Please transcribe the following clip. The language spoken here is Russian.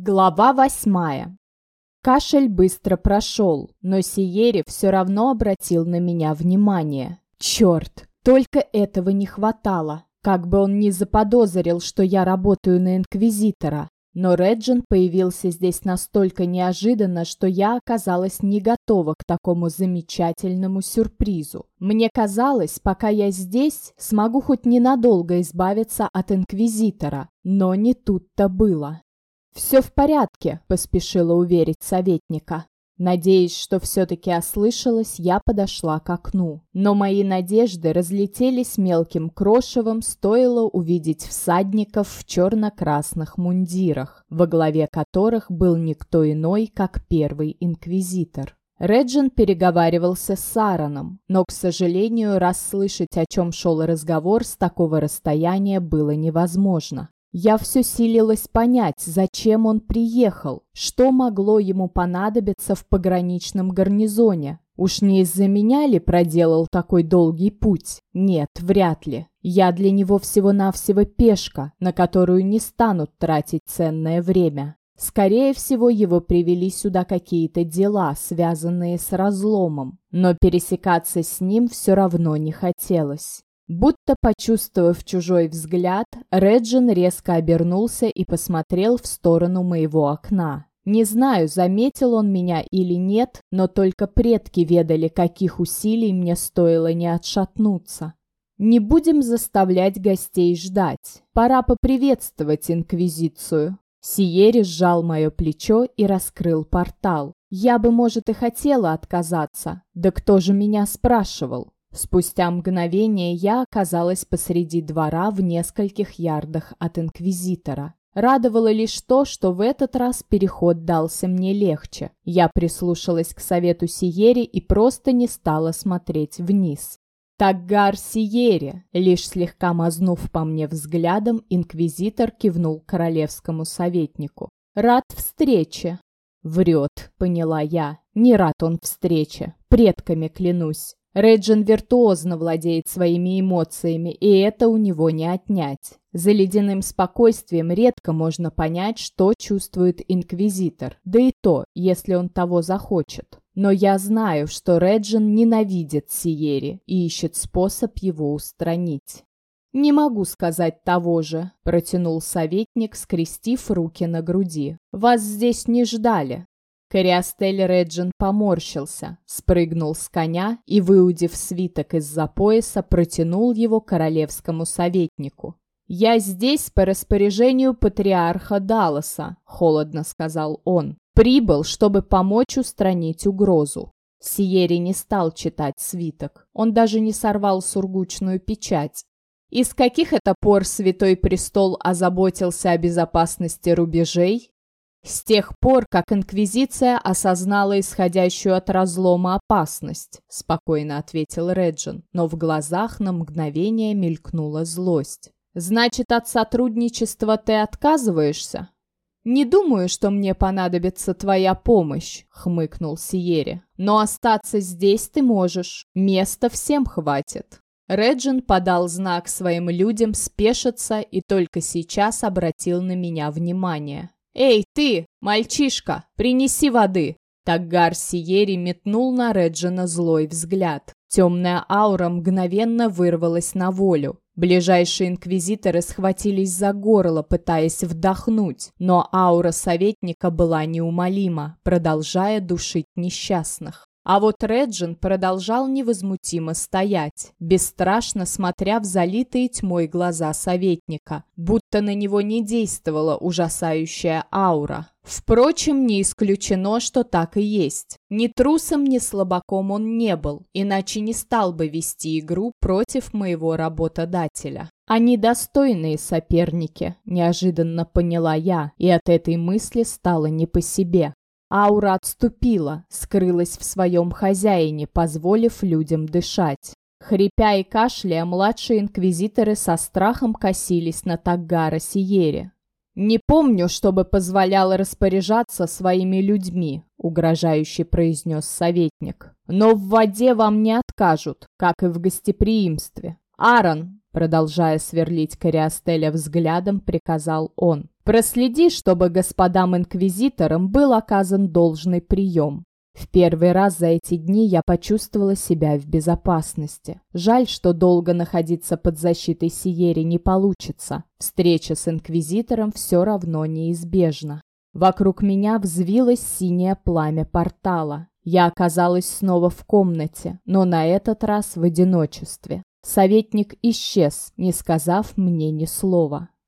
Глава восьмая. Кашель быстро прошел, но Сиери все равно обратил на меня внимание. Черт, только этого не хватало. Как бы он ни заподозрил, что я работаю на Инквизитора. Но Реджин появился здесь настолько неожиданно, что я оказалась не готова к такому замечательному сюрпризу. Мне казалось, пока я здесь, смогу хоть ненадолго избавиться от Инквизитора. Но не тут-то было. «Все в порядке», — поспешила уверить советника. Надеясь, что все-таки ослышалась, я подошла к окну. Но мои надежды разлетелись мелким крошевом, стоило увидеть всадников в черно-красных мундирах, во главе которых был никто иной, как первый инквизитор. Реджин переговаривался с Сараном, но, к сожалению, расслышать, о чем шел разговор, с такого расстояния было невозможно. Я все силилась понять, зачем он приехал, что могло ему понадобиться в пограничном гарнизоне. Уж не из-за меня ли проделал такой долгий путь? Нет, вряд ли. Я для него всего-навсего пешка, на которую не станут тратить ценное время. Скорее всего, его привели сюда какие-то дела, связанные с разломом, но пересекаться с ним все равно не хотелось. Будто почувствовав чужой взгляд, Реджин резко обернулся и посмотрел в сторону моего окна. Не знаю, заметил он меня или нет, но только предки ведали, каких усилий мне стоило не отшатнуться. Не будем заставлять гостей ждать. Пора поприветствовать Инквизицию. Сиери сжал мое плечо и раскрыл портал. Я бы, может, и хотела отказаться. Да кто же меня спрашивал? Спустя мгновение я оказалась посреди двора в нескольких ярдах от Инквизитора. Радовало лишь то, что в этот раз переход дался мне легче. Я прислушалась к совету Сиери и просто не стала смотреть вниз. «Таггар Сиери!» Лишь слегка мазнув по мне взглядом, инквизитор кивнул королевскому советнику. «Рад встрече!» «Врет», — поняла я. «Не рад он встрече. Предками клянусь. Реджин виртуозно владеет своими эмоциями, и это у него не отнять. За ледяным спокойствием редко можно понять, что чувствует инквизитор, да и то, если он того захочет. Но я знаю, что Реджин ненавидит Сиери и ищет способ его устранить. «Не могу сказать того же», – протянул советник, скрестив руки на груди. «Вас здесь не ждали. Кориастель Реджин поморщился, спрыгнул с коня и, выудив свиток из-за пояса, протянул его королевскому советнику. «Я здесь по распоряжению патриарха Далласа», — холодно сказал он. «Прибыл, чтобы помочь устранить угрозу». Сиери не стал читать свиток. Он даже не сорвал сургучную печать. Из каких это пор Святой Престол озаботился о безопасности рубежей? С тех пор, как Инквизиция осознала исходящую от разлома опасность, спокойно ответил Реджин, но в глазах на мгновение мелькнула злость. Значит, от сотрудничества ты отказываешься? Не думаю, что мне понадобится твоя помощь, хмыкнул Сиери. Но остаться здесь ты можешь. Места всем хватит. Реджин подал знак своим людям спешиться и только сейчас обратил на меня внимание. «Эй, ты, мальчишка, принеси воды!» Таггар Сиери метнул на Реджина злой взгляд. Темная аура мгновенно вырвалась на волю. Ближайшие инквизиторы схватились за горло, пытаясь вдохнуть, но аура советника была неумолима, продолжая душить несчастных. А вот Реджин продолжал невозмутимо стоять, бесстрашно смотря в залитые тьмой глаза советника, будто на него не действовала ужасающая аура. Впрочем, не исключено, что так и есть. Ни трусом, ни слабаком он не был, иначе не стал бы вести игру против моего работодателя. Они достойные соперники, неожиданно поняла я, и от этой мысли стало не по себе. Аура отступила, скрылась в своем хозяине, позволив людям дышать. Хрипя и кашляя, младшие инквизиторы со страхом косились на Таггара Сиере. «Не помню, чтобы позволял распоряжаться своими людьми», — угрожающе произнес советник. «Но в воде вам не откажут, как и в гостеприимстве. Аарон, продолжая сверлить Кориастеля взглядом, приказал он. Проследи, чтобы господам инквизиторам был оказан должный прием. В первый раз за эти дни я почувствовала себя в безопасности. Жаль, что долго находиться под защитой Сиери не получится. Встреча с Инквизитором все равно неизбежна. Вокруг меня взвилось синее пламя портала. Я оказалась снова в комнате, но на этот раз в одиночестве. Советник исчез, не сказав мне ни слова.